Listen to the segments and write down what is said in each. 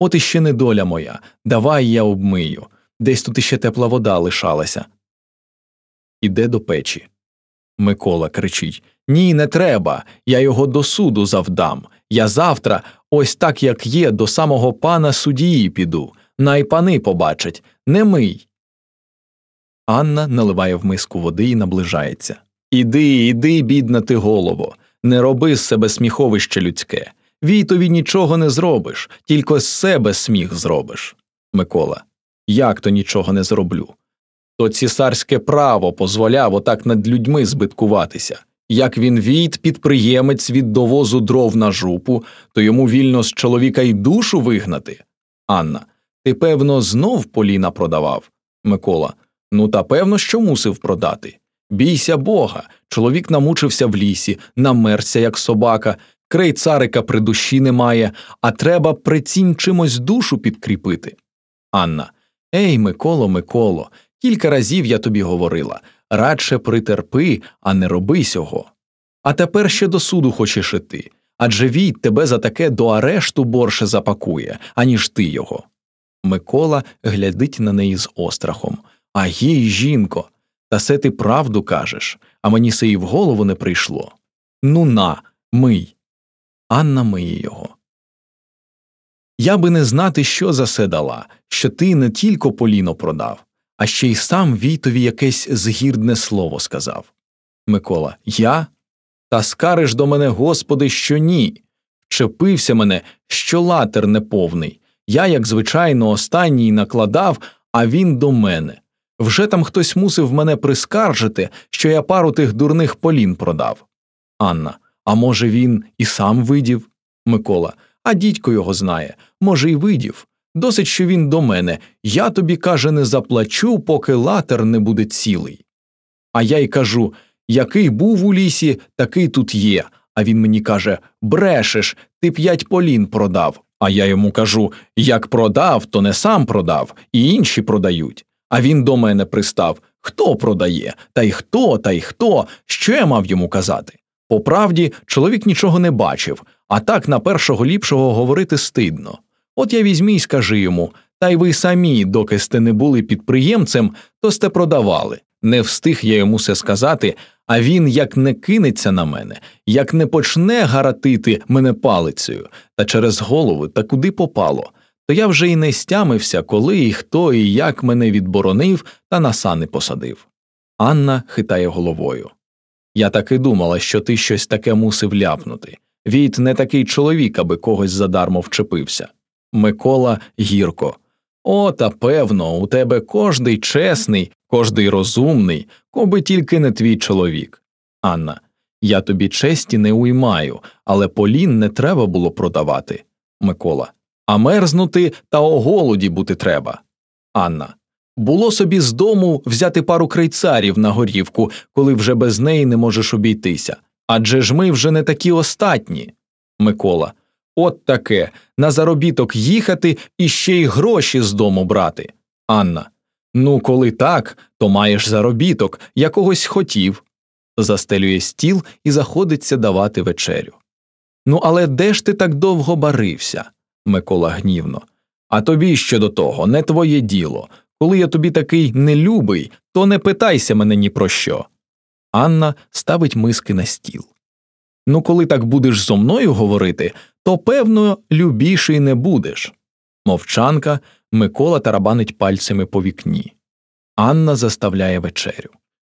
От іще недоля моя, давай я обмию. Десь тут іще тепла вода лишалася. Іде до печі. Микола кричить Ні, не треба. Я його до суду завдам. Я завтра, ось так як є, до самого пана судії піду. Най пани побачать, не мий. Анна наливає в миску води і наближається. Іди, іди, бідна ти голово, не роби з себе сміховище людське. Війтові нічого не зробиш, тільки з себе сміх зробиш. Микола. Як то нічого не зроблю? То цісарське право дозволяв отак над людьми збиткуватися. Як він війт, підприємець від довозу дров на жупу, то йому вільно з чоловіка й душу вигнати. Анна. Ти, певно, знов поліна продавав. Микола. Ну, та певно, що мусив продати. Бійся бога. Чоловік намучився в лісі, намерся, як собака, крей царика при душі немає, а треба при цім чимось душу підкріпити. Анна. Ей, Миколо, Миколо, кілька разів я тобі говорила радше притерпи, а не роби сього. А тепер ще до суду хочеш іти, адже війт тебе за таке до арешту борше запакує, аніж ти його. Микола глядить на неї з острахом. А їй, жінко, та се ти правду кажеш, а мені се і в голову не прийшло. Ну на, мий. Анна миє його. Я би не знати, що за се дала, що ти не тільки поліно продав, а ще й сам Війтові якесь згірдне слово сказав. Микола, я? Та скариш до мене, Господи, що ні. Вчепився мене, що латер неповний. Я, як звичайно, останній накладав, а він до мене. Вже там хтось мусив мене прискаржити, що я пару тих дурних полін продав. Анна. А може, він і сам видів? Микола. А дідько його знає. Може, й видів. Досить, що він до мене. Я тобі, каже, не заплачу, поки латер не буде цілий. А я й кажу який був у лісі, такий тут є. А він мені каже Брешеш, ти п'ять полін продав. А я йому кажу як продав, то не сам продав, і інші продають. А він до мене пристав Хто продає? Та й хто, та й хто? Що я мав йому казати? По правді, чоловік нічого не бачив, а так на першого ліпшого говорити стидно. От я візьмі й скажи йому та й ви самі, доки сте не були підприємцем, то сте продавали. Не встиг я йому все сказати, а він як не кинеться на мене, як не почне гаратити мене палицею, та через голову та куди попало, то я вже й не стямився, коли і хто і як мене відборонив та на сани посадив. Анна хитає головою. Я так і думала, що ти щось таке мусив ляпнути. Війт не такий чоловік, аби когось задармо вчепився. Микола гірко. О, та певно, у тебе кожний чесний, кожний розумний, коби тільки не твій чоловік. Анна. Я тобі честі не уймаю, але полін не треба було продавати. Микола. А мерзнути та о голоді бути треба. Анна. Було собі з дому взяти пару крейцарів на горівку, коли вже без неї не можеш обійтися. Адже ж ми вже не такі остатні. Микола. От таке на заробіток їхати і ще й гроші з дому брати. Анна. Ну, коли так, то маєш заробіток, якогось хотів. Застелює стіл і заходиться давати вечерю. Ну, але де ж ти так довго барився? Микола гнівно. А тобі що до того, не твоє діло. Коли я тобі такий нелюбий, то не питайся мене ні про що. Анна ставить миски на стіл. Ну, коли так будеш зо мною говорити, то, певно, любіший не будеш. Мовчанка Микола тарабанить пальцями по вікні. Анна заставляє вечерю.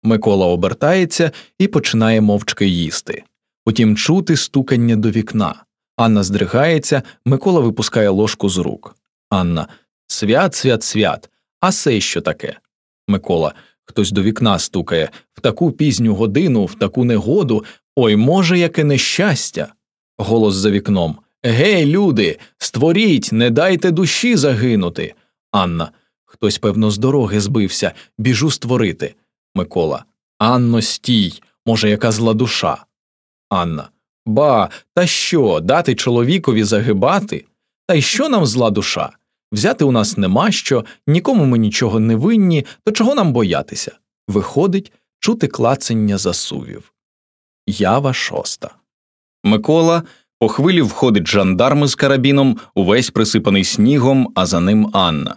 Микола обертається і починає мовчки їсти. Потім чути стукання до вікна. Анна здригається, Микола випускає ложку з рук. Анна Свят, свят, свят. А це що таке? Микола. Хтось до вікна стукає в таку пізню годину, в таку негоду. Ой, може, яке нещастя. Голос за вікном. Гей, люди, створіть, не дайте душі загинути. Анна. Хтось, певно, з дороги збився, біжу створити. Микола. Анно, стій. Може, яка зла душа. Анна. Ба, та що, дати чоловікові загибати? Та й що нам зла душа? Взяти у нас нема що, нікому ми нічого не винні, то чого нам боятися? Виходить, чути клацання засувів. Ява шоста. Микола По хвилі входить жандарми з карабіном, увесь присипаний снігом, а за ним Анна.